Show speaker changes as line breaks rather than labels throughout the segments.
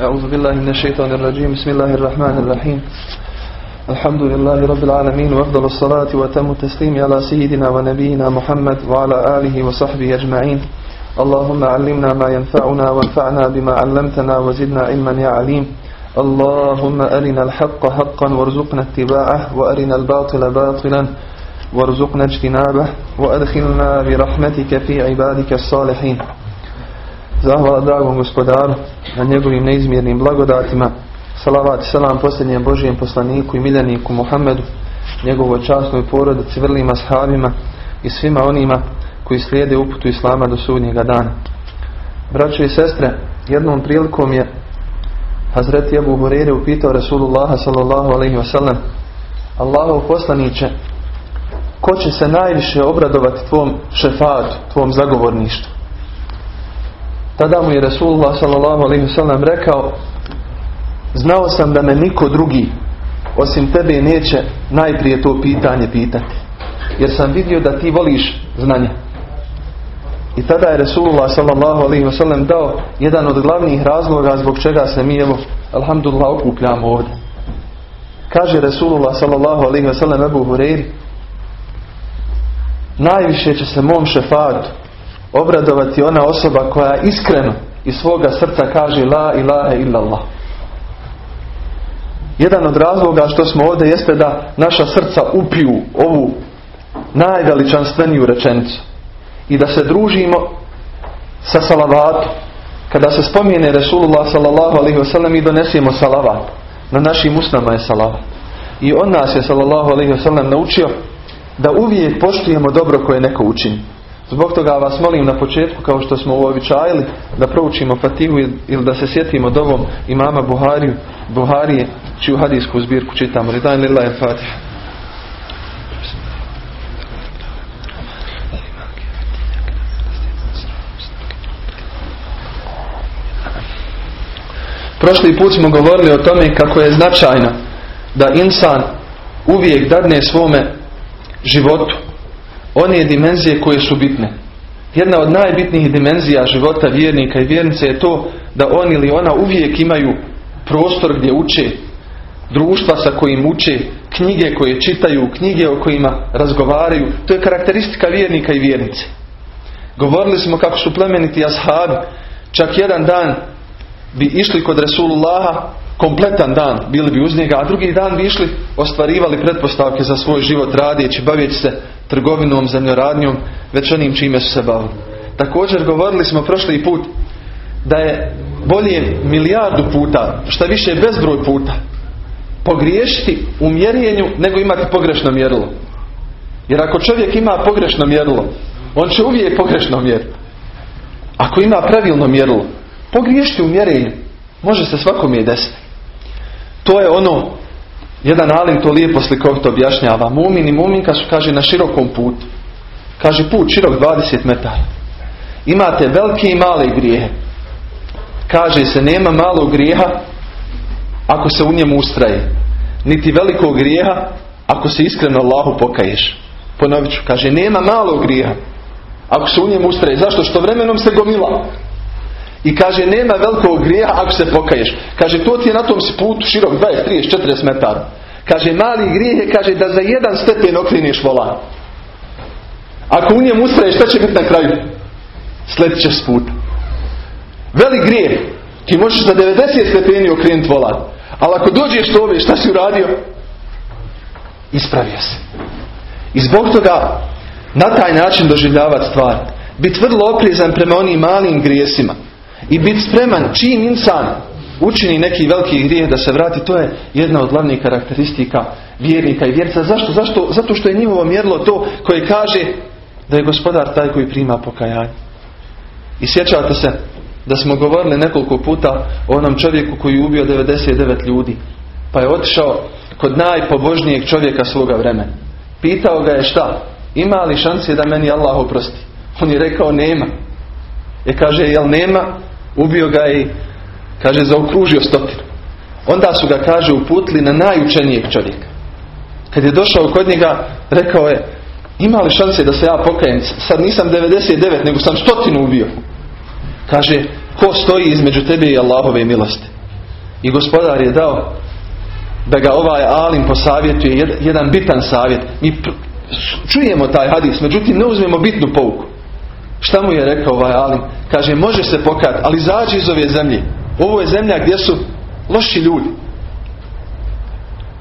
أعوذ بالله من الشيطان الرجيم. بسم الله الرحمن الرحيم. الحمد لله رب العالمين وأفضل الصلاة وتم التسليم على سيدنا ونبينا محمد وعلى آله وصحبه أجمعين. اللهم علمنا ما ينفعنا وانفعنا بما علمتنا وزدنا علما يا عليم. اللهم أرنا الحق حقا وارزقنا اتباعه وأرنا الباطل باطلا وارزقنا اجتنابه وأدخلنا برحمتك في عبادك الصالحين. Zahvala dragom gospodaru na njegovim neizmjernim blagodatima. Salavat i salam posljednjem Božijem poslaniku i miljeniku Muhammedu, njegovoj časnoj porodici, vrlima sahabima i svima onima koji slijede uputu Islama do sudnjega dana. Braće i sestre, jednom prilikom je Hazreti Abu Hurere upitao Rasulullaha sallallahu alaihi wasallam Allahov poslaniće ko će se najviše obradovati tvom šefatu, tvom zagovorništvu? Tada mu je Rasulullah s.a.v. rekao Znao sam da me niko drugi osim tebe neće najprije to pitanje pitati. Jer sam vidio da ti voliš znanje. I tada je Rasulullah s.a.v. dao jedan od glavnih razloga zbog čega se mi evo, alhamdulillah, okupljamo ovdje. Kaže Rasulullah s.a.v. Ebu Hureyri Najviše će se mom šefatu obradovati ona osoba koja iskreno iz svoga srca kaže la ilaha illallah. Jedan od razloga što smo ovdje jeste da naša srca upiju ovu najveličanstveniju rečenicu i da se družimo sa salavatom. Kada se spomine Resulullah sallallahu alaihi wasallam mi donesemo salavat. Na našim usnama je salavat. I on nas je sallallahu alaihi wasallam naučio da uvijek poštujemo dobro koje neko učini. Zbog toga vas molim na početku, kao što smo uobičajili, da proučimo Fatihu ili da se sjetimo dovom imama Buhariju, Buharije, čiju hadijsku zbirku čitamo. Ridan lillahi Fatiha. Prošli put smo govorili o tome kako je značajno da insan uvijek dadne svome životu one dimenzije koje su bitne. Jedna od najbitnijih dimenzija života vjernika i vjernice je to da on ili ona uvijek imaju prostor gdje uče, društva sa kojim uče, knjige koje čitaju, knjige o kojima razgovaraju. To je karakteristika vjernika i vjernice. Govorili smo kako su plemeniti ashabi, čak jedan dan bi išli kod Resulullaha, kompletan dan bili bi uz njega, a drugi dan bi išli, ostvarivali pretpostavke za svoj život radijeći, bavijeći se trgovinom, zemljoradnjom, već onim čime su se bavili. Također govorili smo prošli put da je bolje milijardu puta, šta više bezbroj puta, pogriješiti u mjerenju nego imati pogrešno mjerilo. Jer ako čovjek ima pogrešno mjerilo, on će uvijek pogrešno mjeriti. Ako ima pravilno mjerilo, pogriješiti u mjerenju, može se svakome i desiti. To je ono jedan alim to lijepo slikovito objašnjava. Mumin i muminka su, kaže, na širokom putu. Kaže, put širok 20 metara. Imate velike i male grijehe. Kaže se, nema malog grijeha ako se u njemu ustraje. Niti velikog grijeha ako se iskreno Allahu pokaješ. Ponovit ću, kaže, nema malog grijeha ako se u njemu ustraje. Zašto? Što vremenom se gomila. I kaže, nema velikog grijeha ako se pokaješ. Kaže, to ti je na tom putu širok 20, 30, 40 metara. Kaže, mali grijeh je, kaže, da za jedan stepen okriniš volan. Ako u njemu ustraješ, šta će biti na kraju? Sledit ćeš s puta. Velik grijeh. Ti možeš za 90 stepeni okrenuti volan. Ali ako dođeš do ove, šta si uradio? Ispravio se. I zbog toga na taj način doživljavati stvar. Biti vrlo oprezan prema onim malim grijesima. I biti spreman čim insan učini neki veliki grijeh da se vrati, to je jedna od glavnih karakteristika vjernika i vjerca. Zašto? Zašto? Zato što je njihovo mjerlo to koje kaže da je gospodar taj koji prima pokajanje. I sjećate se da smo govorili nekoliko puta o onom čovjeku koji je ubio 99 ljudi. Pa je otišao kod najpobožnijeg čovjeka svoga vremena. Pitao ga je šta? Ima li šanse da meni Allah oprosti? On je rekao nema. Je kaže, jel nema? Ubio ga i kaže zaokružio stotinu. Onda su ga, kaže, uputili na najučenijeg čovjeka. Kad je došao kod njega, rekao je, ima li šanse da se ja pokajem? Sad nisam 99, nego sam stotinu ubio. Kaže, ko stoji između tebe i Allahove milosti? I gospodar je dao da ga ovaj alim posavjetuje jedan bitan savjet. Mi čujemo taj hadis, međutim ne uzmemo bitnu pouku. Šta mu je rekao ovaj alim? Kaže, može se pokajati, ali zađi iz ove zemlje. Ovo je zemlja gdje su loši ljudi.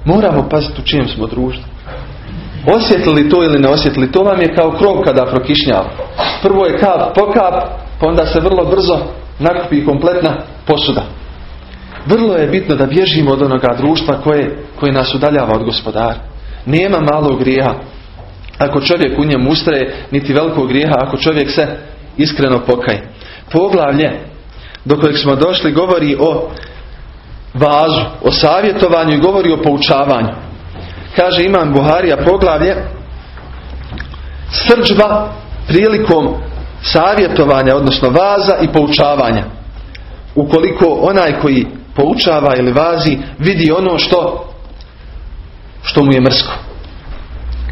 Moramo paziti u čijem smo društvu. Osjetili to ili ne osjetili, to vam je kao krov kada prokišnjava. Prvo je kap po kap, pa onda se vrlo brzo nakupi kompletna posuda. Vrlo je bitno da bježimo od onoga društva koje, koje nas udaljava od gospodara. Nema malog grijeha. Ako čovjek u njemu ustraje, niti velikog grijeha, ako čovjek se iskreno pokaje. Poglavlje do kojeg smo došli govori o vazu, o savjetovanju i govori o poučavanju. Kaže Imam Buharija poglavlje srđba prilikom savjetovanja, odnosno vaza i poučavanja. Ukoliko onaj koji poučava ili vazi vidi ono što što mu je mrsko.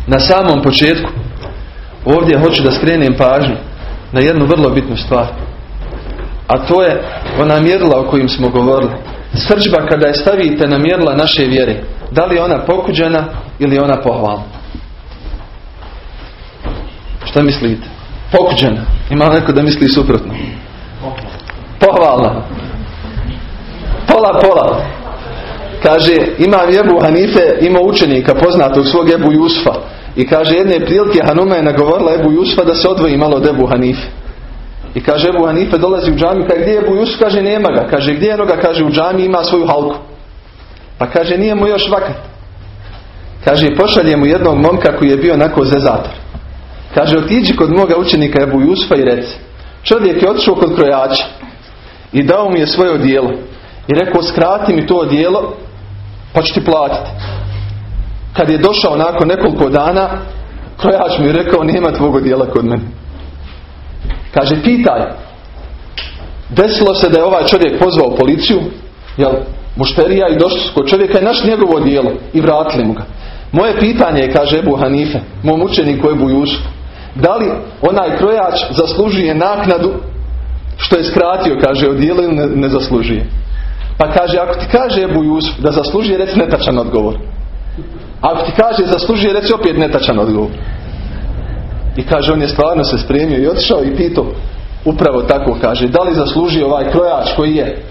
Na samom početku ovdje hoću da skrenem pažnju na jednu vrlo bitnu stvar. A to je ona mjerila o kojim smo govorili. Srđba kada je stavite na mjerila naše vjere, da li je ona pokuđena ili ona pohvalna? Šta mislite? Pokuđena. Ima neko da misli suprotno. Pohvalna. Pola, pola. Kaže, ima Ebu Hanife, ima učenika poznatog svog Ebu Jusfa. I kaže, jedne prilike Hanuma je nagovorila Ebu Jusfa da se odvoji malo od Ebu Hanife. I kaže Ebu Hanife dolazi u džami, kaže gdje je Ebu? Kaže nema ga. Kaže gdje je noga? Kaže u džami ima svoju halku. Pa kaže nije mu još vakat. Kaže pošalje mu jednog momka koji je bio onako zezator. Kaže otiđi kod moga učenika Ebu Jusufa i reci. Čovjek je otišao kod krojača i dao mu je svoje odijelo. I rekao skrati mi to odijelo pa ću ti platiti. Kad je došao nakon nekoliko dana krojač mi je rekao nema tvog odijela kod mene. Kaže, pitaj. Desilo se da je ovaj čovjek pozvao policiju, jel, mušterija i došli kod čovjeka i naš njegovo dijelo i vratili mu ga. Moje pitanje je, kaže Ebu Hanife, mom učeniku Ebu Jusuf, da li onaj krojač zaslužuje naknadu što je skratio, kaže, odijelo ili ne, ne zaslužuje? Pa kaže, ako ti kaže Ebu Jusuf da zaslužuje, reci netačan odgovor. Ako ti kaže zaslužuje, reci opet netačan odgovor. I kaže, on je stvarno se spremio i otišao i pitao, upravo tako kaže, da li zaslužio ovaj krojač koji je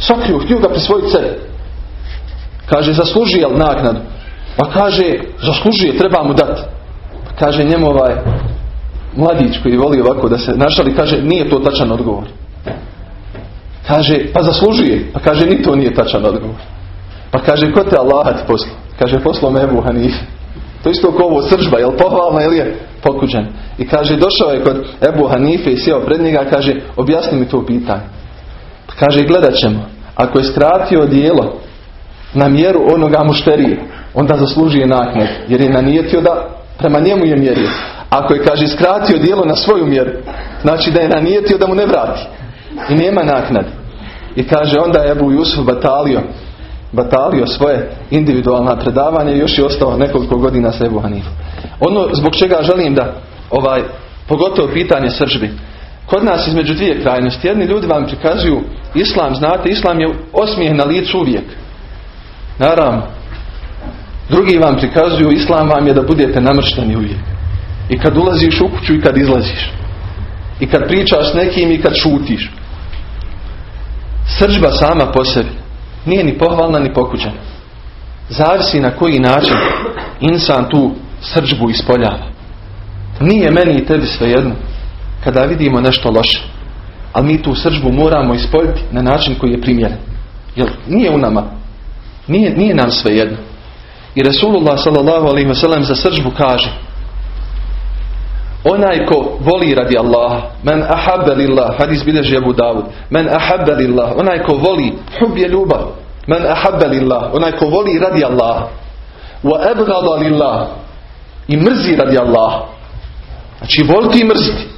sakrio, htio ga prisvojiti sebi. Kaže, zaslužuje li naknadu? Pa kaže, zaslužuje, treba mu dati. Pa kaže, njemu ovaj mladić koji voli ovako da se našali, kaže, nije to tačan odgovor. Kaže, pa zaslužuje. Pa kaže, ni to nije tačan odgovor. Pa kaže, ko te Allah ti posla? Kaže, poslo me Ebu Hanife. To isto kao ovo sržba, jel pohvalna ili je pokuđen. I kaže, došao je kod Ebu Hanife i sjeo pred njega, kaže, objasni mi to pitanje. Pa kaže, gledat ćemo. Ako je skratio dijelo na mjeru onoga mušterije, onda zaslužuje naknad. Jer je nanijetio da prema njemu je mjerio. Ako je, kaže, skratio dijelo na svoju mjeru, znači da je nanijetio da mu ne vrati. I nema naknad. I kaže, onda je Ebu Jusuf batalio batalio svoje individualna predavanja i još je ostao nekoliko godina sa Ebu Hanifu. Ono zbog čega želim da ovaj, pogotovo pitanje sržbi. Kod nas između dvije krajnosti. Jedni ljudi vam prikazuju islam, znate, islam je osmijeh na licu uvijek. Naravno. Drugi vam prikazuju islam vam je da budete namršteni uvijek. I kad ulaziš u kuću i kad izlaziš. I kad pričaš s nekim i kad šutiš. Sržba sama po sebi nije ni pohvalna ni pokuđena. Zavisi na koji način insan tu srđbu ispoljava. Nije meni i tebi svejedno kada vidimo nešto loše. Ali mi tu srđbu moramo ispoljiti na način koji je primjeren. Jer nije u nama. Nije, nije nam svejedno. I Resulullah wasallam za srđbu kaže Onaj ko voli radi Allaha, men ahabba lillah, hadis bilježi Abu Dawud, men ahabba lillah, onaj ko voli, hub je ljubav, men ahabba lillah, onaj ko voli radi Allaha, wa abghada lillah, i mrzi radi Allaha. Znači voliti i mrziti.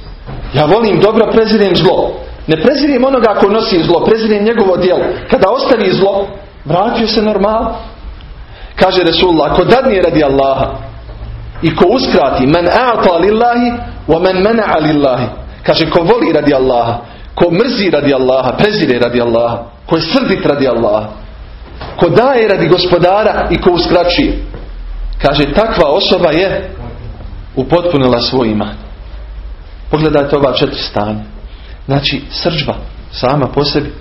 Ja volim dobro, prezirem zlo. Ne prezirem onoga ko nosi zlo, prezirem njegovo djelo. Kada ostavi zlo, vratio se normal. Kaže Resulullah, ko dadnije radi Allaha, i ko uskrati men a'ta lillahi wa men mena'a lillahi kaže ko voli radi Allaha ko mrzi radi Allaha prezire radi Allaha ko je srdit radi Allaha ko daje radi gospodara i ko uskraćuje. Kaže, takva osoba je upotpunila svoj iman. Pogledajte ova četiri stanja. Znači, srđba sama po sebi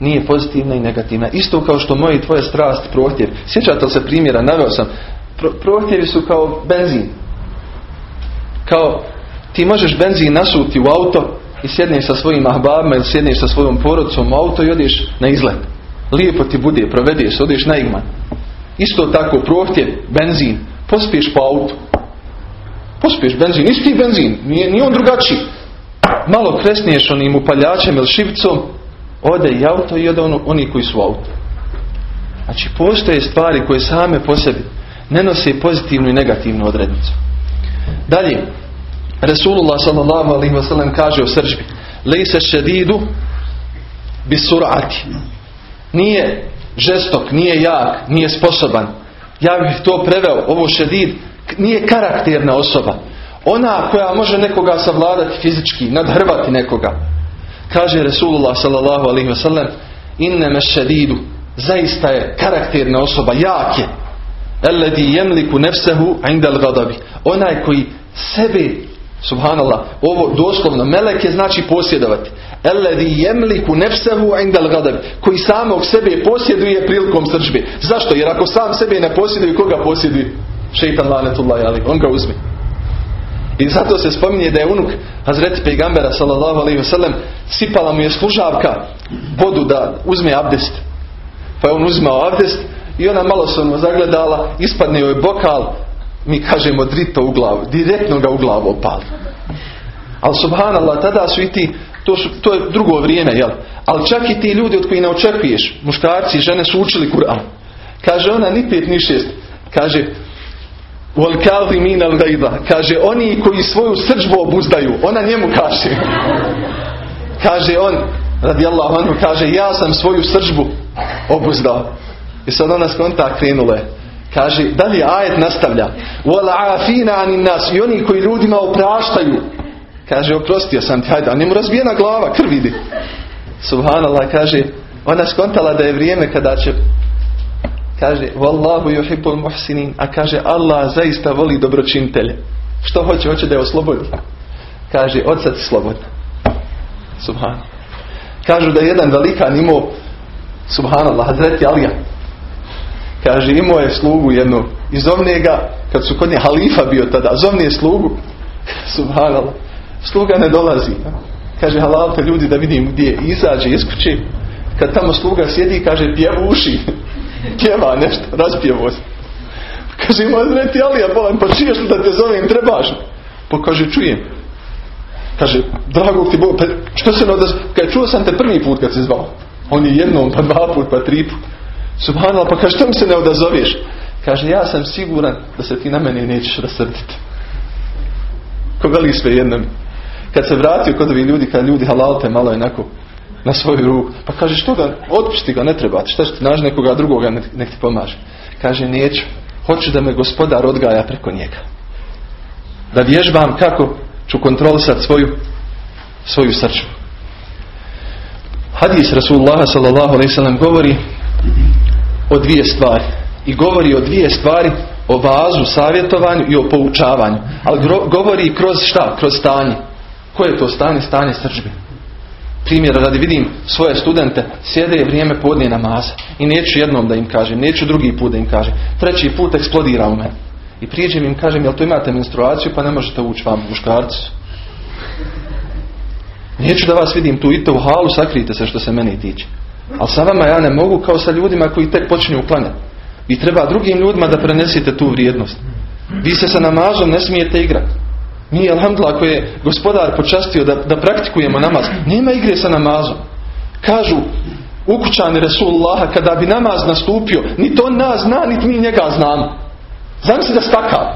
nije pozitivna i negativna. Isto kao što moje i tvoje strast prohtjev. Sjećate li se primjera? Naveo sam. Prohtjevi su kao benzin. Kao ti možeš benzin nasuti u auto i sjedneš sa svojim ahbabima ili sjedneš sa svojom porodicom u auto i odeš na izlet. Lijepo ti bude, provedeš, odeš na igman. Isto tako prohtjev, benzin. Pospiješ po autu. Pospiješ benzin, isti benzin, nije, nije on drugačiji. Malo kresniješ onim upaljačem ili šivicom, ode i auto i ode ono, oni koji su auto. Znači postoje stvari koje same po sebi ne nose pozitivnu i negativnu odrednicu. Dalje, Resulullah sallallahu alaihi wa sallam kaže o sržbi Lejse šedidu bi surati. Nije žestok, nije jak, nije sposoban. Ja bih to preveo, ovo šedid, nije karakterna osoba. Ona koja može nekoga savladati fizički, nadhrvati nekoga. Kaže Resulullah sallallahu alaihi wa sallam inneme šedidu. Zaista je karakterna osoba, jak je. Elledi jemliku nefsehu indal gadabi. Onaj koji sebe Subhanallah, ovo doslovno meleke znači posjedovati. Elledi jemliku nefsehu indal gadab, koji samog sebe posjeduje prilikom srđbe. Zašto? Jer ako sam sebe ne posjeduje, koga posjeduje? Šeitan lanetullahi ali, on ga uzme. I zato se spominje da je unuk Hazreti Pejgambera sallallahu alaihi wasallam sipala mu je služavka vodu da uzme abdest. Pa je on uzmao abdest i ona malo se ono zagledala, ispadne joj bokal, mi kažemo drito u glavu, direktno ga u glavu opali. Ali subhanallah, tada su i ti, to, su, to je drugo vrijeme, jel? Ali čak i ti ljudi od koji ne očekuješ, muškarci i žene su učili Kur'an. Kaže ona ni pet ni šest. Kaže, Kaže, oni koji svoju srđbu obuzdaju, ona njemu kaže. Kaže on, radijallahu anhu, kaže, ja sam svoju srđbu obuzdao. I sad ona skonta krenula. Kaže, dalje ajet nastavlja. nas. I oni koji ljudima opraštaju. Kaže, oprostio sam ti, hajde, a njemu razbijena glava, krv vidi. Subhanallah, kaže, ona skontala da je vrijeme kada će kaže, Wallahu yuhibbul muhsinin, a kaže, Allah zaista voli dobročinitelje. Što hoće? Hoće da je oslobodi. Kaže, od sad slobodna. Subhanallah. Kažu da je jedan velikan imao, subhanallah, Hazreti Alija, Kaže, imao je slugu jednu i zovne kad su kod nje halifa bio tada, zovne je slugu, subhanallah, sluga ne dolazi. Kaže, halalte ljudi da vidim gdje izađe iz kuće, kad tamo sluga sjedi, kaže, pjevu uši, pjeva nešto, raspjevo se. Kaže, ima zreti Alija, bolan, pa čiješ da te zovem, trebaš? Pa kaže, čujem. Kaže, dragog ti Bog, pa što se ne Kaže, čuo sam te prvi put kad se zvao. On je jednom, pa dva put, pa tri put. Subhanallah, pa kaže, što mi se ne odazoveš? Kaže, ja sam siguran da se ti na mene nećeš rasrditi. Ko veli sve jednom. Kad se vratio kod ovih ljudi, kad ljudi halalte malo onako na svoju ruku, pa kaže, što ga, otpusti ga, ne treba ti, šta će ti nekoga drugoga, nek ti pomaže. Kaže, neću, hoću da me gospodar odgaja preko njega. Da vježbam kako ću kontrolisati svoju, svoju srču. Hadis Rasulullah sallallahu alaihi govori o dvije stvari. I govori o dvije stvari, o vazu, savjetovanju i o poučavanju. Ali govori kroz šta? Kroz stanje. Koje je to stanje? Stanje sržbe. Primjer, radi vidim svoje studente, sjede je vrijeme podnije namaza. I neću jednom da im kažem, neću drugi put da im kažem. Treći put eksplodira u mene. I prijeđem im kažem, jel to imate menstruaciju pa ne možete ući vam muškarci. Neću da vas vidim tu, idite u halu, sakrijte se što se meni tiče. Ali sa vama ja ne mogu kao sa ljudima koji tek počinju uklanjati. Vi treba drugim ljudima da prenesite tu vrijednost. Vi se sa namazom ne smijete igrati. Mi, alhamdulillah, ako je gospodar počastio da, da praktikujemo namaz, nema igre sa namazom. Kažu ukućani Resulullaha kada bi namaz nastupio, ni to nas zna, niti mi njega znamo. se da stakav.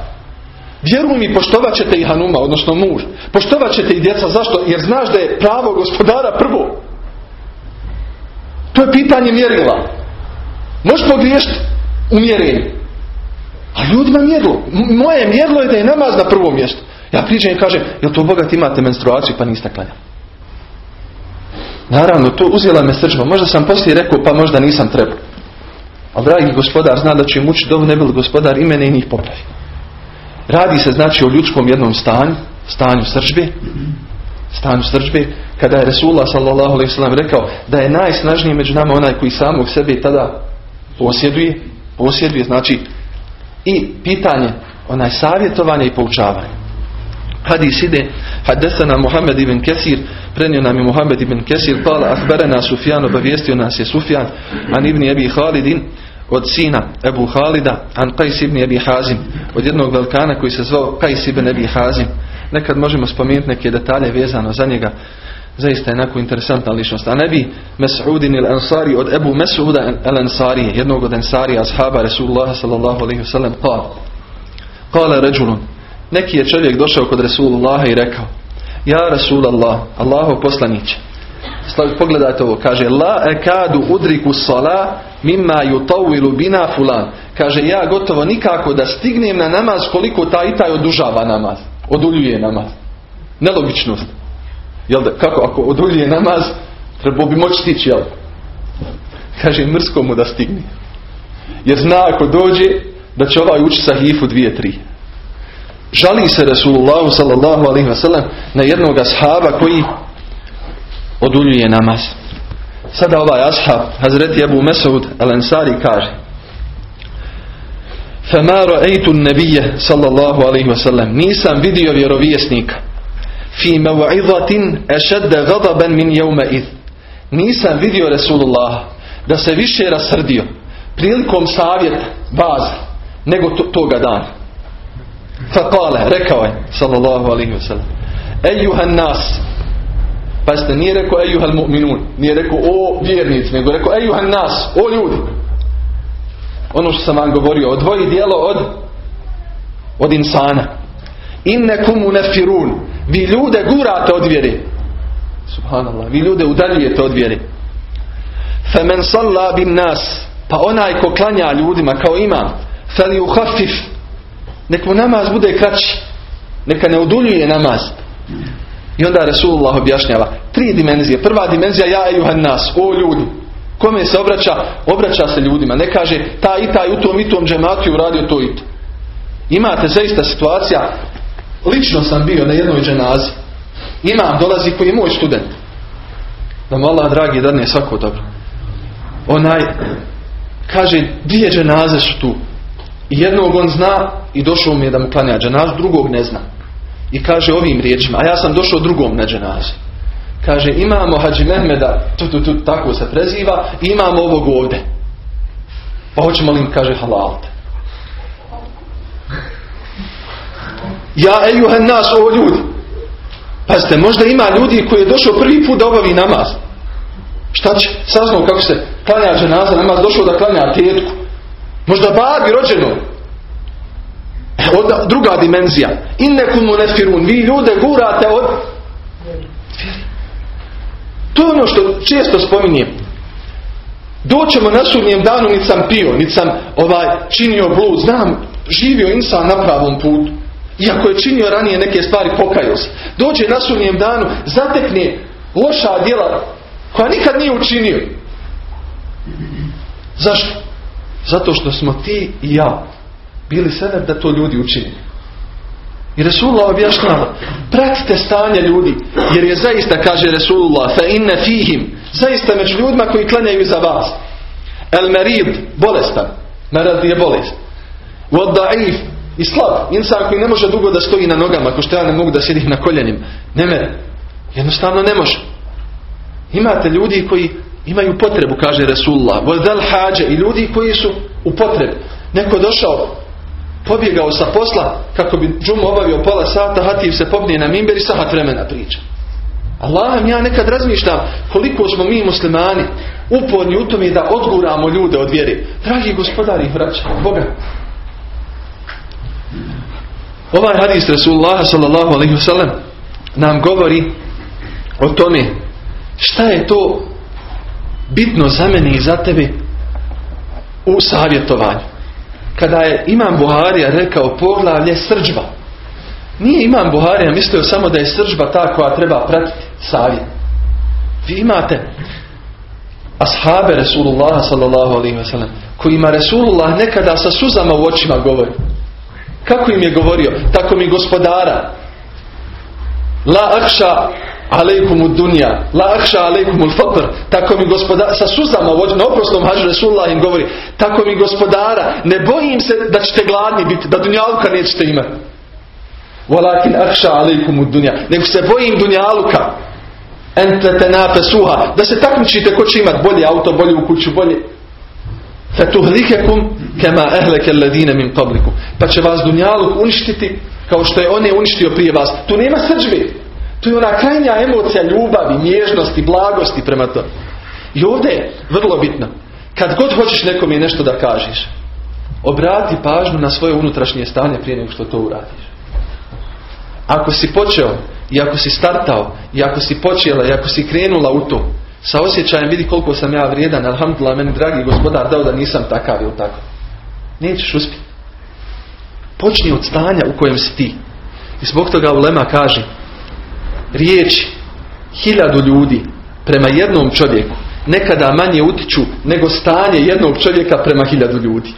Vjeruj mi, poštovat ćete i Hanuma, odnosno muž. Poštovat ćete i djeca. Zašto? Jer znaš da je pravo gospodara prvo. To je pitanje mjerila. Možeš pogriješiti u mjerenju. A ljudima mjerilo. Moje mjerilo je da je namaz na prvom mjestu. Ja pričam i kažem, jel to bogat imate menstruaciju pa niste klanjali? Naravno, to uzela me srčba. Možda sam poslije rekao, pa možda nisam trebao. Ali dragi gospodar zna da će učiti dovu ne gospodar imene i njih popravi. Radi se znači o ljudskom jednom stanju, stanju srđbe, stanju srđbe, kada je Resulullah sallam rekao da je najsnažniji među nama onaj koji samog sebe tada posjeduje, posjeduje, znači i pitanje, onaj savjetovanje i poučavanje. Hadis ide, hadesana Muhammed ibn Kesir, prenio nam je Muhammed ibn Kesir, kala ahberena Sufjan, obavijestio nas je Sufjan, an ibn Ebi Halidin, od sina Ebu Halida, an Qais ibn Ebi Hazim, od jednog velikana koji se zvao Qais ibn Ebi Hazim. Nekad možemo spomenuti neke detalje vezano za njega. Zaista je onako interesantna ličnost. A nebi Mes'udin il Ansari od Ebu Mes'uda il Ansari, jednog od Ansari, ashaba Rasulullah sallallahu alaihi wasallam, kala. Kala ređulun. Neki je čovjek došao kod Rasulullaha i rekao, Ja Rasulallah, Allahov poslaniće. Pogledajte ovo, kaže La ekadu udriku sala mimma yutawilu bina fulan. Kaže ja gotovo nikako da stignem na namaz koliko taj i taj odužava namaz. Oduljuje namaz. Nelogičnost. Jel da, kako ako oduljuje namaz, treba bi moći stići, jel? Kaže mrsko mu da stigne. Jer zna ako dođe da će ovaj uči sahifu dvije, tri. Žali se Rasulullahu sallallahu alaihi wasallam na jednog ashaba koji oduljuje namaz. Sada ovaj ashab, Hazreti Abu Mesud al-Ansari kaže فَمَا رَأَيْتُ النَّبِيَّ صلى الله عليه وسلم Nisam vidio vjerovjesnika fi maw'izatin ashadda ghadaban min yawma id. Nisam vidio Rasulullah da se više rasrdio prilikom savjeta vaza nego to, toga dana. Faqala, rekao je sallallahu alaihi wasallam Ejuhan nas Pazite, nije rekao ejuhal mu'minun, nije rekao o vjernici, nego rekao ejuhan nas, o ljudi. Ono što sam vam govorio, odvoji dijelo od od insana. Innekum unefirun. Vi ljude gurate od vjere. Subhanallah. Vi ljude udaljujete od vjere. Femen salla bin nas. Pa onaj ko klanja ljudima kao imam. Feli uhafif. Nek mu namaz bude kraći. Neka ne uduljuje namaz. I onda Rasulullah objašnjava tri dimenzije. Prva dimenzija ja i nas, o ljudi. Kome se obraća? Obraća se ljudima. Ne kaže ta i taj u tom i tom džematu uradio to i to. Imate zaista situacija, lično sam bio na jednoj dženazi. Imam, dolazi koji je moj student. Da mu Allah dragi dadne svako dobro. Onaj kaže dvije dženaze su tu. I jednog on zna i došao mi je da mu klanja dženazu, drugog ne zna. I kaže ovim riječima, a ja sam došao drugom na dženazi. Kaže imamo Hadži Mehmeda, tu, tu, tu, tako se preziva, imamo ovog ovdje. Pa hoćemo li im kaže halalte. Ja ejuhen nas ovo ljudi. Pazite, možda ima ljudi koji je došao prvi put da obavi namaz. Šta će? Saznao kako se klanja dženaza namaz, došao da klanja tetku. Možda babi rođeno. Od, druga dimenzija. Innekum nefirun. Vi ljude gurate od To je ono što često spominjem. Doćemo na sudnjem danu, niti sam pio, niti sam ovaj, činio blud. Znam, živio insan na pravom putu. Iako je činio ranije neke stvari, pokajao se. Dođe na sudnjem danu, zatekne loša djela koja nikad nije učinio. Zašto? Zato što smo ti i ja bili sebeb da to ljudi učini. I Resulullah objašnjava, pratite stanje ljudi, jer je zaista, kaže Resulullah, fa inne fihim, zaista među ljudima koji klanjaju za vas. El merid, bolestan, merad je bolest. Wad da'if, i slab, insan koji ne može dugo da stoji na nogama, ako što ja ne mogu da sjedim na koljenima. Ne mere, jednostavno ne može. Imate ljudi koji imaju potrebu, kaže Resulullah, wad hađe, i ljudi koji su u potrebi. Neko došao, pobjegao sa posla kako bi džumu obavio pola sata, hativ se pobnije na mimber i sahat vremena priča. Allah ja nekad razmišljam koliko smo mi muslimani uporni u tome da odguramo ljude od vjere. Dragi gospodari, braća, Boga. Ovaj hadis Rasulullah sallallahu alaihi wasallam nam govori o tome šta je to bitno za mene i za tebe u savjetovanju kada je Imam Buharija rekao poglavlje srđba. Nije Imam Buharija mislio samo da je srđba ta koja treba pratiti savjet. Vi imate ashabe Resulullah sallallahu alaihi wasallam kojima Resulullah nekada sa suzama u očima govori. Kako im je govorio? Tako mi gospodara. La akša alejkum dunja, la akša alejkum faqr. Tako mi gospodara, sa suzama na oprostom hađu Resulullah im govori, tako mi gospodara, ne bojim se da ćete gladni biti, da dunjaluka nećete imati. Walakin akša alejkum dunja, nego se bojim dunjaluka. Ente te suha, da se takmičite ko će imati bolje auto, bolje u kuću, bolje fetuhlikekum kema ehleke ledine min. Pa će vas dunjaluk uništiti kao što je on je uništio prije vas. Tu nema srđbe. Tu je ona krajnja emocija ljubavi, nježnosti, blagosti prema to. I ovdje je vrlo bitno. Kad god hoćeš nekom je nešto da kažeš, obrati pažnju na svoje unutrašnje stanje prije nego što to uradiš. Ako si počeo i ako si startao i ako si počela i ako si krenula u to, sa osjećajem vidi koliko sam ja vrijedan, alhamdulillah, meni dragi gospodar dao da nisam takav ili tako. Nećeš uspjeti. Počni od stanja u kojem si ti. I zbog toga Ulema kaže, riječi hiljadu ljudi prema jednom čovjeku nekada manje utiču nego stanje jednog čovjeka prema hiljadu ljudi.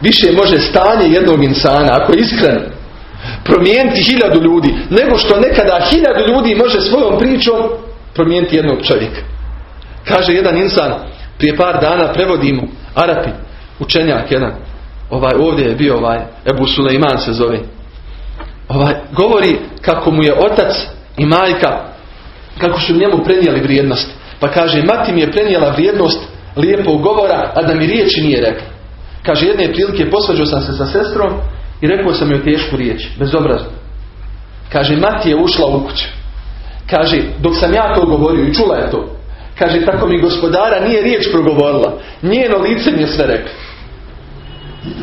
Više može stanje jednog insana, ako je iskren, promijeniti hiljadu ljudi, nego što nekada hiljadu ljudi može svojom pričom promijeniti jednog čovjeka. Kaže jedan insan, prije par dana prevodimo, Arapi, učenjak jedan, ovaj, ovdje je bio ovaj, Ebu Suleiman se zove, ovaj, govori kako mu je otac i majka, kako su njemu prenijeli vrijednost. Pa kaže, mati mi je prenijela vrijednost lijepog govora, a da mi riječi nije rekla. Kaže, jedne prilike posvađao sam se sa sestrom i rekao sam joj tešku riječ, bezobrazno. Kaže, mati je ušla u kuću. Kaže, dok sam ja to govorio i čula je to, Kaže, tako mi gospodara nije riječ progovorila. Njeno lice mi je sve rekla.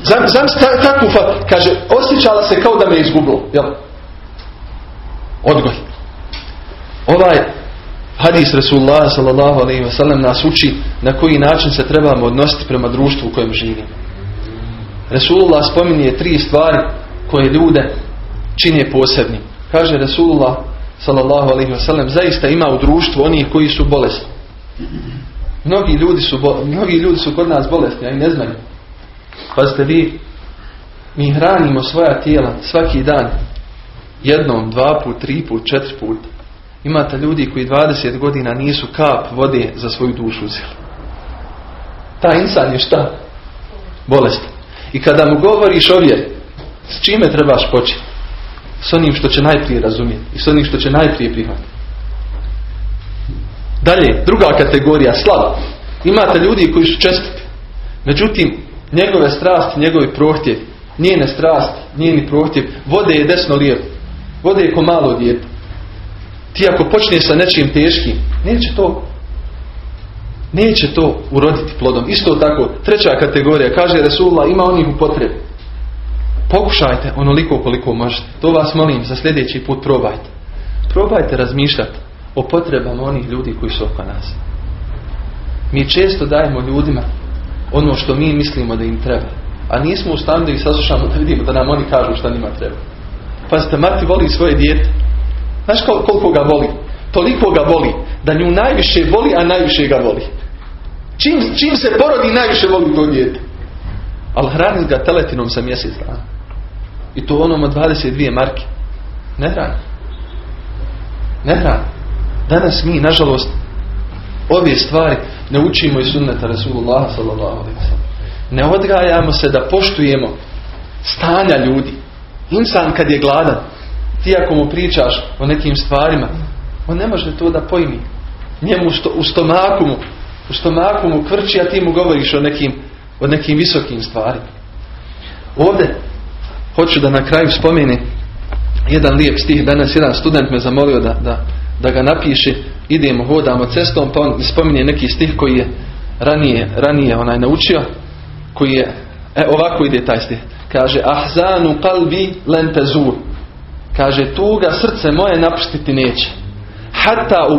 Znam, znam takvu kaže, osjećala se kao da me izgubilo. Jel? Odgoj. Ovaj hadis Rasulullah sallallahu alaihi wasallam nas uči na koji način se trebamo odnositi prema društvu u kojem živimo. Rasulullah spominje tri stvari koje ljude čine posebni. Kaže Rasulullah sallallahu alaihi wasallam zaista ima u društvu onih koji su bolesni. Mnogi ljudi su, mnogi ljudi su kod nas bolesni, a i ne znaju. Pazite vi, mi hranimo svoja tijela svaki dan. Jednom, dva put, tri put, četiri put. Imate ljudi koji 20 godina nisu kap vode za svoju dušu uzeli. Ta insan je šta? Bolest. I kada mu govoriš ovdje, s čime trebaš početi? S onim što će najprije razumjeti i s onim što će najprije prihvatiti. Dalje, druga kategorija, slav. Imate ljudi koji su čestiti. Međutim, njegove strasti, njegovi prohtjev, njene strasti, njeni prohtjev, vode je desno lijevo. Vode je ko malo dijete. Ti ako počneš sa nečim teškim, neće to neće to uroditi plodom. Isto tako, treća kategorija, kaže Resulullah, ima onih u potrebi. Pokušajte onoliko koliko možete. To vas molim, za sljedeći put probajte. Probajte razmišljati o potrebama onih ljudi koji su oko nas. Mi često dajemo ljudima ono što mi mislimo da im treba. A nismo u stanju da ih saslušamo da vidimo da nam oni kažu šta njima treba. Pazite, Mati voli svoje dijete. Znaš koliko ga voli? Toliko ga voli da nju najviše voli, a najviše ga voli. Čim, čim se porodi najviše voli to dijete. Ali hrani ga teletinom za mjesec dana. I to onom od 22 marke. Ne hrani. Ne hrani. Danas mi, nažalost, ove stvari ne učimo iz sunneta Rasulullah sallallahu Ne odgajamo se da poštujemo stanja ljudi. Insan kad je gladan, ti ako mu pričaš o nekim stvarima, on ne može to da pojmi. Njemu u stomaku mu, u stomaku mu kvrči, a ti mu govoriš o nekim, o nekim visokim stvarima. Ovdje hoću da na kraju spomeni jedan lijep stih. Danas jedan student me zamolio da, da da ga napiše, idemo, hodamo cestom, pa on spominje neki stih koji je ranije, ranije onaj naučio, koji je, e, ovako ide taj stih. Kaže, ahzanu kalbi lentezur. Kaže, tuga srce moje napustiti neće. Hatta u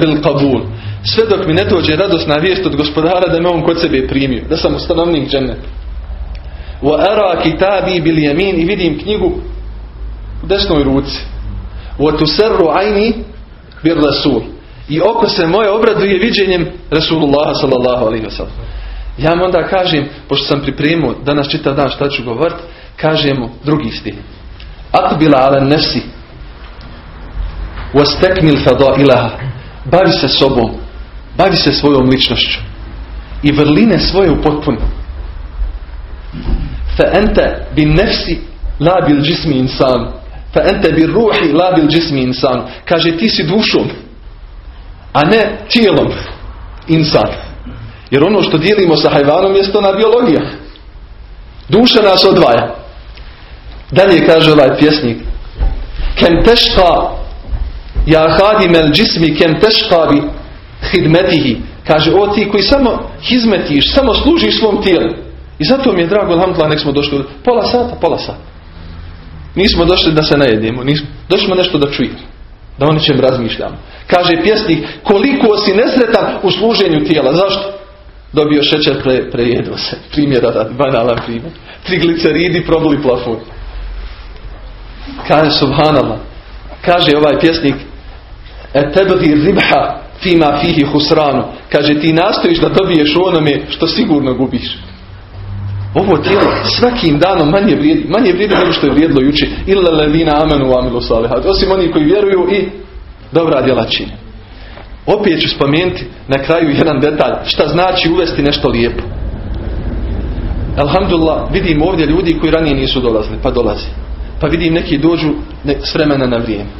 bil kabul. Sve dok mi ne dođe radosna vijest od gospodara da me on kod sebe primio. Da sam ustanovnik džennet. Wa ara kitabi bil yamin i vidim knjigu u desnoj ruci. Wa tusarru ajni bir rasul. I oko se moje obraduje viđenjem Rasulullah sallallahu alaihi wa sallam. Ja mu onda kažem, pošto sam pripremio danas čitav dan šta ću govoriti, kažem mu drugi stih. Akbila ala nefsi wastekmil ilaha bavi se sobom. Bavi se svojom ličnošću. I vrline svoje u potpunu fa ente bi nefsi la bil džismi insan. Fa ente bi ruhi la bil džismi insan. Kaže ti si dušom a ne tijelom insan. Jer ono što dijelimo sa hajvanom je to na biologija. Duša nas odvaja dalje kaže ovaj pjesnik kem teška Ja hadim el džismi kem teškavi hidmetihi. Kaže, o ti koji samo hizmetiš, samo služiš svom tijelu. I zato mi je drago, alhamdulillah, nek smo došli pola sata, pola sata. Nismo došli da se najedimo, nismo, došli smo nešto da čujemo. Da o nečem razmišljamo. Kaže pjesnik, koliko si nesretan u služenju tijela. Zašto? Dobio šećer, pre, prejedo se. Primjera banalan primjer. Trigliceridi, probili plafon. Kaže, subhanallah. Kaže ovaj pjesnik, etebdi ribha fima fihi husranu. Kaže ti nastojiš da dobiješ u onome što sigurno gubiš. Ovo tijelo svakim danom manje vrijedi, manje vrijedi nego što je vrijedilo juče. Illa ledina amenu amilu salihat. Osim oni koji vjeruju i dobra djela čine. Opet ću spomenuti na kraju jedan detalj. Šta znači uvesti nešto lijepo. Alhamdulillah, vidim ovdje ljudi koji ranije nisu dolazili, pa dolazi. Pa vidim neki dođu s vremena na vrijeme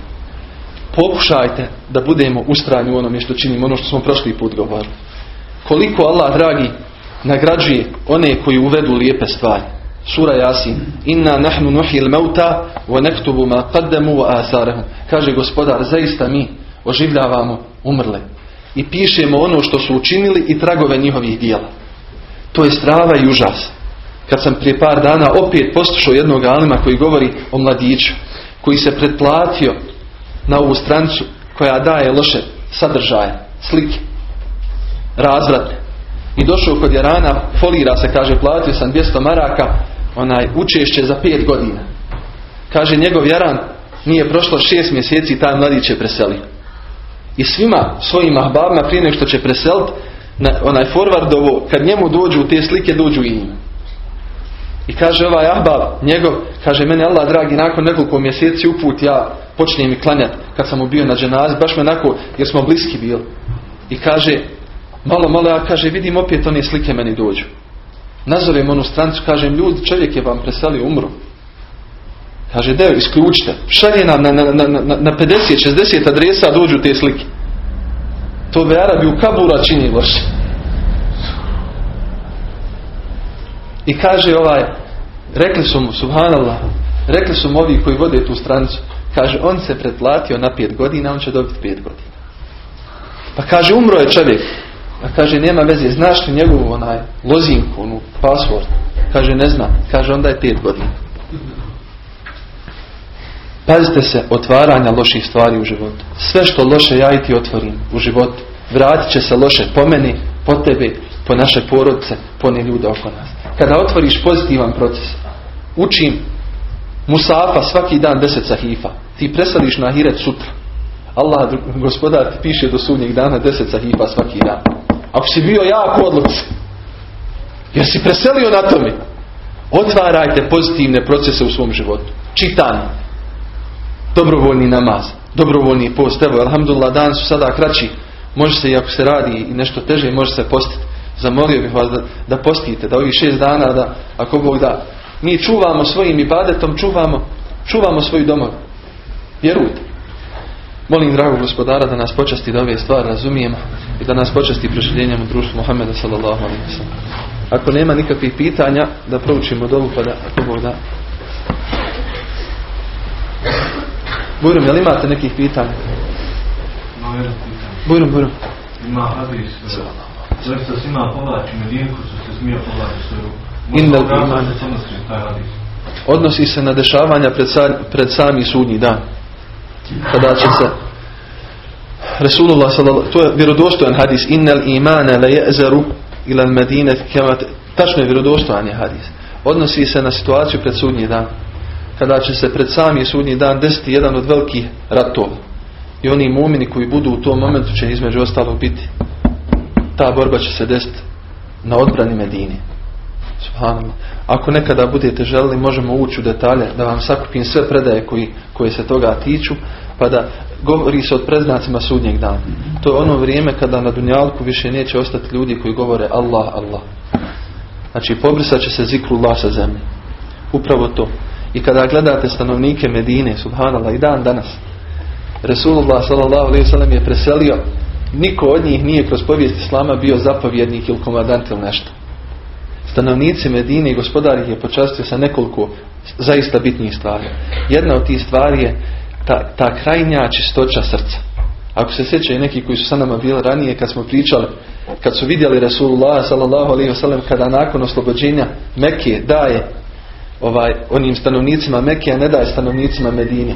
pokušajte da budemo ustrajni u onome što činimo, ono što smo prošli put govorili. Koliko Allah, dragi, nagrađuje one koji uvedu lijepe stvari. Sura Yasin. Inna nahnu nuhil mauta wa nektubu ma qaddamu wa asarahum. Kaže gospodar, zaista mi oživljavamo umrle. I pišemo ono što su učinili i tragove njihovih dijela. To je strava i užas. Kad sam prije par dana opet poslušao jednog alima koji govori o mladiću, koji se pretplatio na ovu strancu koja daje loše sadržaje, slike, razvratne. I došao kod Jarana, folira se, kaže, platio sam 200 maraka, onaj, učešće za 5 godina. Kaže, njegov Jaran nije prošlo 6 mjeseci, taj mladić je preselio. I svima svojim ahbabima prije nego što će preseliti, onaj forwardovo, kad njemu dođu te slike, dođu i njima. I kaže ovaj ahbab, njegov, kaže mene Allah dragi, nakon nekoliko mjeseci uput ja počnem mi klanjati kad sam mu bio na dženazi, baš me onako, jer smo bliski bili. I kaže, malo, malo, ja kaže, vidim opet one slike meni dođu. Nazovem onu strancu, kažem, ljudi, čovjek je vam preselio, umro. Kaže, deo, isključite. Šalje nam na, na, na, na 50-60 adresa dođu te slike. To bi Arabi u Kabura čini. I kaže ovaj, rekli su mu, subhanallah, rekli su mu ovi koji vode tu strancu, kaže, on se pretplatio na pet godina, on će dobiti pet godina. Pa kaže, umro je čovjek. A kaže, nema veze, znaš li njegovu onaj lozinku, onu password? Kaže, ne znam. Kaže, onda je pet godina. Pazite se otvaranja loših stvari u životu. Sve što loše ja i ti otvorim u životu, vratit će se loše po meni, po tebi, po naše porodice, po ne ljude oko nas. Kada otvoriš pozitivan proces, učim Musafa svaki dan deset sahifa. Ti presališ na ahiret sutra. Allah, gospodar, ti piše do sudnjeg dana deset sahifa svaki dan. Ako si bio jako odluci, jer si preselio na tome, otvarajte pozitivne procese u svom životu. Čitanje. Dobrovoljni namaz. Dobrovoljni post. Evo, alhamdulillah, dan su sada kraći. Može se, i ako se radi i nešto teže, može se postiti. Zamolio bih vas da, da postite, da ovih šest dana, da ako Bog da, mi čuvamo svojim ibadetom, čuvamo, čuvamo svoju domov. Vjerujte. Molim dragog gospodara da nas počasti da ove stvari razumijemo i da nas počasti proživljenjem u društvu Muhammeda sallallahu alaihi wa Ako nema nikakvih pitanja, da proučimo dovu pa da, ako Bog da. Bujrum, jel imate nekih pitanja? Bujrum, Bujrum.
Ima hadis. Zaista svima povlači medinku su se smio povlači svoju
Iman. Odnosi se na dešavanja pred, sa, pred sami sudnji dan. Kada će se Resulullah sallallahu to je vjerodostojan hadis innal imana la ya'zaru ila al-madinah kama tačno je vjerodostojan je hadis. Odnosi se na situaciju pred sudnji dan. Kada će se pred sami sudnji dan desiti jedan od velikih ratova. I oni mumini koji budu u tom momentu će između ostalog biti. Ta borba će se desiti na odbrani Medini. Subhanallah. Ako nekada budete želili, možemo ući u detalje, da vam sakupim sve predaje koji, koje se toga tiču, pa da govori se od predznacima sudnjeg dana. To je ono vrijeme kada na Dunjalku više neće ostati ljudi koji govore Allah, Allah. Znači, pobrisat će se zikrullah sa zemlje. Upravo to. I kada gledate stanovnike Medine, subhanallah, i dan danas, Resulullah s.a.v. je preselio, niko od njih nije kroz povijest Islama bio zapovjednik ili komadant ili nešto. Stanovnici Medine i gospodar ih je počastio sa nekoliko zaista bitnijih stvari. Jedna od tih stvari je ta, ta krajnja čistoća srca. Ako se sjećaju neki koji su sa nama bili ranije kad smo pričali, kad su vidjeli Rasulullah sallallahu alaihi wasallam kada nakon oslobođenja Mekije daje ovaj, onim stanovnicima Mekije, a ne daje stanovnicima Medine.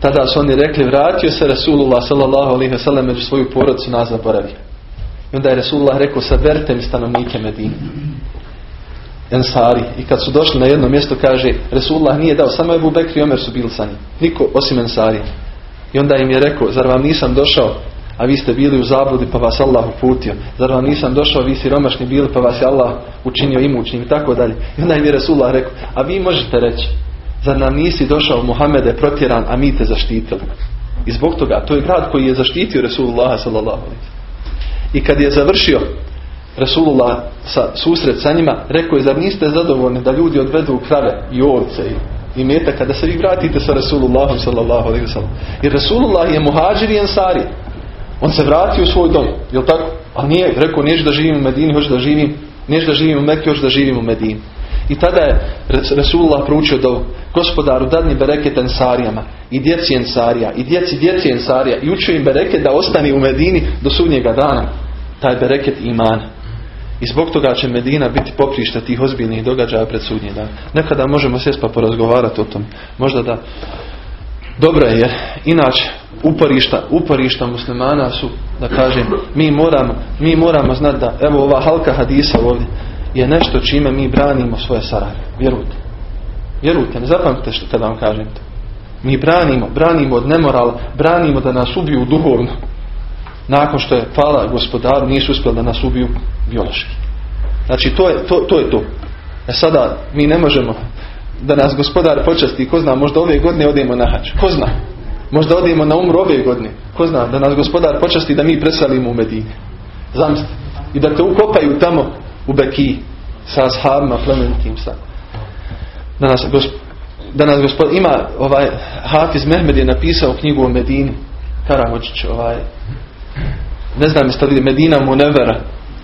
Tada su oni rekli, vratio se Rasulullah sallallahu alaihi wasallam među svoju porodcu nas zaboravio. I onda je Rasulullah rekao, saberte mi stanovnike Medine. Ensari. I kad su došli na jedno mjesto, kaže, Rasulullah nije dao, samo Ebu Bekri i Omer su bili sa njim. Niko osim Ensari. I onda im je rekao, zar vam nisam došao, a vi ste bili u zabludi pa vas Allah uputio. Zar vam nisam došao, vi siromašni bili pa vas je Allah učinio imućnim i tako dalje. I onda im je Rasulullah rekao, a vi možete reći, zar nam nisi došao Muhammede protjeran, a mi te zaštitili. I zbog toga, to je grad koji je zaštitio Rasulullah sallallahu I kad je završio Rasulullah sa susret sa njima, rekao je, zar niste zadovoljni da ljudi odvedu krave i ovce i, i meta kada se vi vratite sa Rasulullahom sallallahu alaihi wasallam. Jer Rasulullah je muhađir i ensari. On se vratio u svoj dom, jel tako? Ali nije rekao, neću da živim u Medini, hoću da živim, neću da živim u Mekke, hoću da živim u Medini. I tada je Rasulullah proučio do gospodaru dadni bereket ensarijama i djeci ensarija i djeci djeci ensarija i učio im bereket da ostane u Medini do sudnjega dana. Taj bereket imana. I zbog toga će Medina biti poprište tih ozbiljnih događaja pred sudnji dan. Nekada možemo sjesti pa porazgovarati o tom. Možda da dobro je jer inače uporišta, uporišta muslimana su da kažem mi moramo, mi moramo znati da evo ova halka hadisa ovdje je nešto čime mi branimo svoje sarare. Vjerujte. Vjerujte, ne zapamtite što kada vam kažem to. Mi branimo, branimo od nemorala, branimo da nas ubiju duhovno. Nakon što je hvala gospodaru, nisu uspjeli da nas ubiju biološki. Znači to je to. to, je to. E sada mi ne možemo da nas gospodar počasti, ko zna, možda ove godine odemo na hač. Ko zna? Možda odemo na umru ove godine. Ko zna, da nas gospodar počasti da mi preselimo u Medine. Zamislite. I da te ukopaju tamo u Bekiji sa ashabima plemenitim sa. Da nas, gosp, da nas gospod, ima ovaj Hafiz Mehmed je napisao knjigu o Medini Karahođić ovaj. Ne znam jeste li Medina Munevera?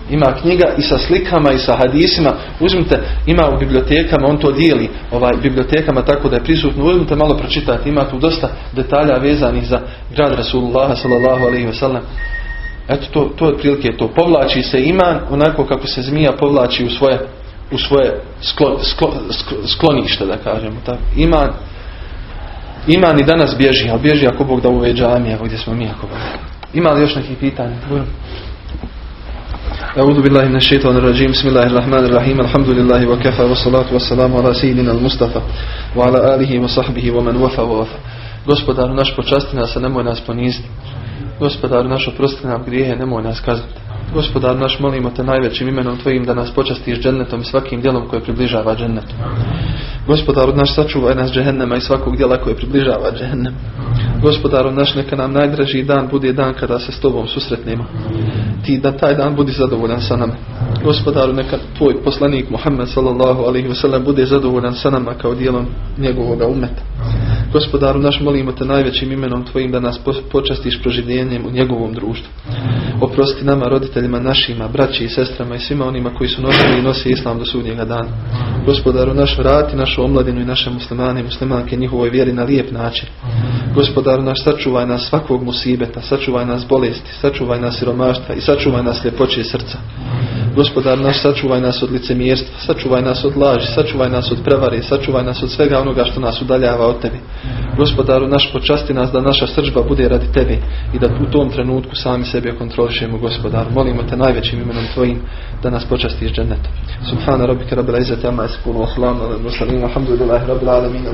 Ima knjiga i sa slikama i sa hadisima. Uzmite, ima u bibliotekama on to dijeli ovaj, bibliotekama tako da je prisutno. Uzmite malo pročitati ima tu dosta detalja vezanih za grad Rasulullah sallallahu alaihi wasallam Eto, to, to otprilike to. Povlači se iman onako kako se zmija povlači u svoje, u svoje sklo, sklo, sklonište, da kažemo. Tako. Iman, iman i danas bježi, ali bježi ako Bog da uve džamije, gdje smo mi ako Bog. Ima li još nekih pitanja? أعوذ بالله من الشيطان الرجيم بسم الله الرحمن الرحيم الحمد لله وكفى والصلاة والسلام على سيدنا المصطفى وعلى آله وصحبه ومن وفى ووفى Gospodaru naš počasti nas, a nemoj nas poniziti. Gospodaru naš oprosti nam grijehe, nemoj nas kazati. Gospodar naš, molimo te najvećim imenom Tvojim da nas počastiš džennetom i svakim djelom koje približava džennetu. Gospodaru naš, sačuvaj nas džehennema i svakog djela koje približava džehennem. Gospodaru naš, neka nam najdraži dan bude dan kada se s Tobom susretnemo. Ti da taj dan budi zadovoljan sa nama. Gospodaru, neka Tvoj poslanik Muhammed sallallahu alaihi wasallam bude zadovoljan sa nama kao dijelom njegovog umeta. Gospodaru naš, molimo te najvećim imenom Tvojim da nas počastiš proživljenjem u njegovom društvu. Oprosti nama, roditeljima našima, braći i sestrama i svima onima koji su nosili i nosi islam do sudnjega dana. Gospodaru naš, vrati našu omladinu i naše muslimane i muslimanke njihovoj vjeri na lijep način. Gospodaru naš, sačuvaj nas svakog musibeta, sačuvaj nas bolesti, sačuvaj nas siromaštva i sačuvaj nas ljepoće srca. Gospodar naš, sačuvaj nas od licemjerstva, sačuvaj nas od laži, sačuvaj nas od prevare, sačuvaj nas od svega onoga što nas udaljava od tebi. Gospodaru naš, počasti nas da naša sržba bude radi tebi i da u tom trenutku sami sebe kontrolišemo, gospodaru. Molimo te najvećim imenom tvojim da nas počastiš džennetom. Subhana rabbika rabbil izzati amma yasifun wa salamun alal mursalin walhamdulillahi rabbil alamin.